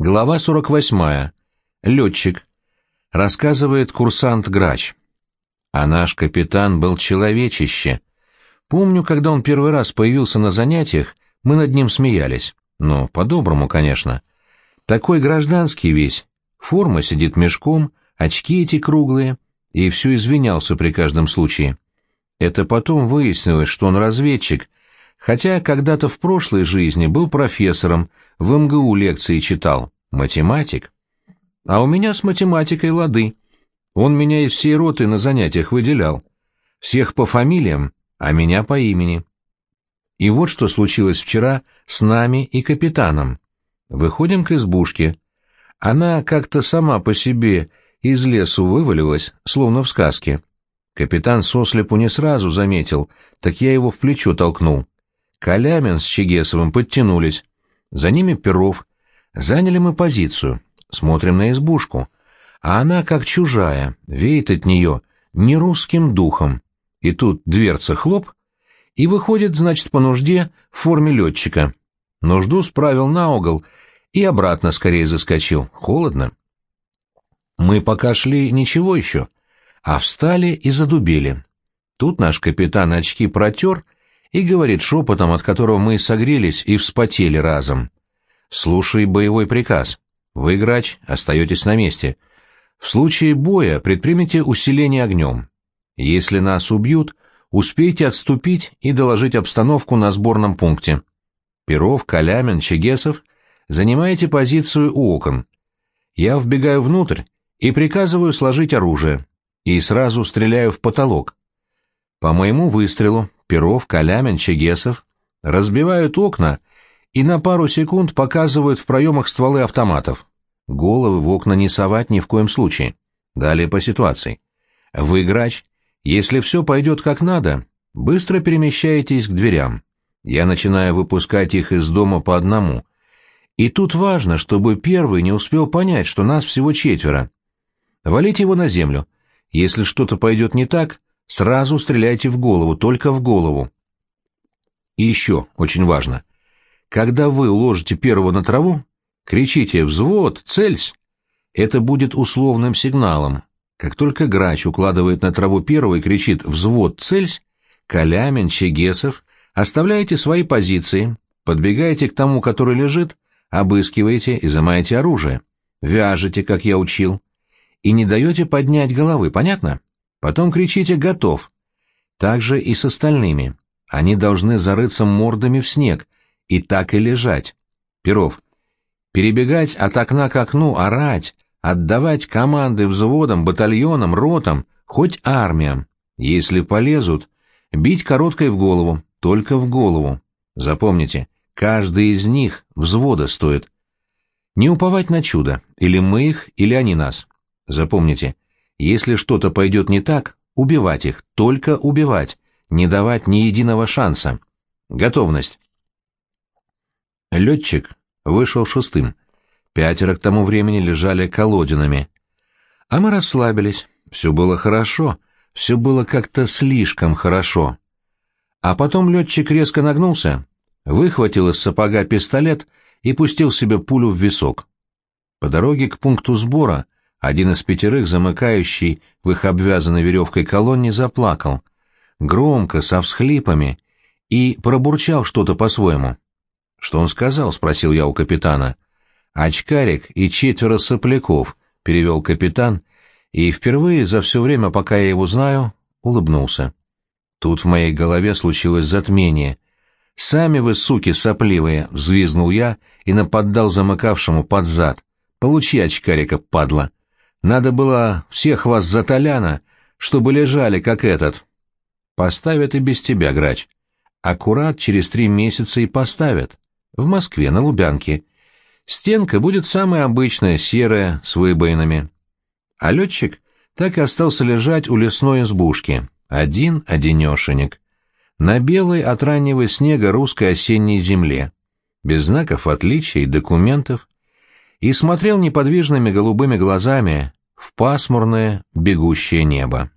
Глава 48. Летчик. Рассказывает курсант Грач. А наш капитан был человечище. Помню, когда он первый раз появился на занятиях, мы над ним смеялись. Ну, по-доброму, конечно. Такой гражданский весь. Форма сидит мешком, очки эти круглые, и все извинялся при каждом случае. Это потом выяснилось, что он разведчик, хотя когда-то в прошлой жизни был профессором, в МГУ лекции читал, математик. А у меня с математикой лады. Он меня из всей роты на занятиях выделял. Всех по фамилиям, а меня по имени. И вот что случилось вчера с нами и капитаном. Выходим к избушке. Она как-то сама по себе из лесу вывалилась, словно в сказке. Капитан сослепу не сразу заметил, так я его в плечо толкнул. Калямин с Чегесовым подтянулись. За ними Перов. Заняли мы позицию. Смотрим на избушку. А она как чужая, веет от нее не русским духом. И тут дверца хлоп, и выходит, значит, по нужде в форме летчика. Нужду справил на угол и обратно скорее заскочил. Холодно. Мы пока шли ничего еще, а встали и задубели. Тут наш капитан очки протер — и говорит шепотом, от которого мы согрелись и вспотели разом. «Слушай боевой приказ. Вы, грач, остаетесь на месте. В случае боя предпримите усиление огнем. Если нас убьют, успейте отступить и доложить обстановку на сборном пункте. Перов, Калямин, Чегесов, занимаете позицию у окон. Я вбегаю внутрь и приказываю сложить оружие, и сразу стреляю в потолок. По моему выстрелу Перов, Калямин, Чегесов разбивают окна и на пару секунд показывают в проемах стволы автоматов. Головы в окна не совать ни в коем случае. Далее по ситуации. Вы, грач, если все пойдет как надо, быстро перемещаетесь к дверям. Я начинаю выпускать их из дома по одному. И тут важно, чтобы первый не успел понять, что нас всего четверо. Валите его на землю. Если что-то пойдет не так, Сразу стреляйте в голову, только в голову. И еще, очень важно, когда вы уложите первого на траву, кричите «Взвод! Цельсь!» Это будет условным сигналом. Как только грач укладывает на траву первого и кричит «Взвод! Цельсь!», Калямин, Чегесов, оставляете свои позиции, подбегаете к тому, который лежит, обыскиваете, изымаете оружие, вяжете, как я учил, и не даете поднять головы, понятно? Потом кричите «Готов!». Так же и с остальными. Они должны зарыться мордами в снег и так и лежать. Перов. Перебегать от окна к окну, орать, отдавать команды взводам, батальонам, ротам, хоть армиям. Если полезут, бить короткой в голову, только в голову. Запомните, каждый из них взвода стоит. Не уповать на чудо, или мы их, или они нас. Запомните, если что-то пойдет не так, убивать их, только убивать, не давать ни единого шанса. Готовность. Летчик вышел шестым. Пятеро к тому времени лежали колодинами. А мы расслабились. Все было хорошо, все было как-то слишком хорошо. А потом летчик резко нагнулся, выхватил из сапога пистолет и пустил себе пулю в висок. По дороге к пункту сбора один из пятерых, замыкающий в их обвязанной веревкой колонне, заплакал. Громко, со всхлипами, и пробурчал что-то по-своему. «Что он сказал?» — спросил я у капитана. «Очкарик и четверо сопляков», — перевел капитан, и впервые за все время, пока я его знаю, улыбнулся. Тут в моей голове случилось затмение. «Сами вы, суки сопливые!» — взвизнул я и нападал замыкавшему под зад. «Получи очкарика, падла!» Надо было всех вас за Толяна, чтобы лежали, как этот. Поставят и без тебя, грач. Аккурат через три месяца и поставят. В Москве, на Лубянке. Стенка будет самая обычная, серая, с выбоинами. А летчик так и остался лежать у лесной избушки. Один-одинешенек. На белой от раннего снега русской осенней земле. Без знаков отличия и документов и смотрел неподвижными голубыми глазами в пасмурное бегущее небо.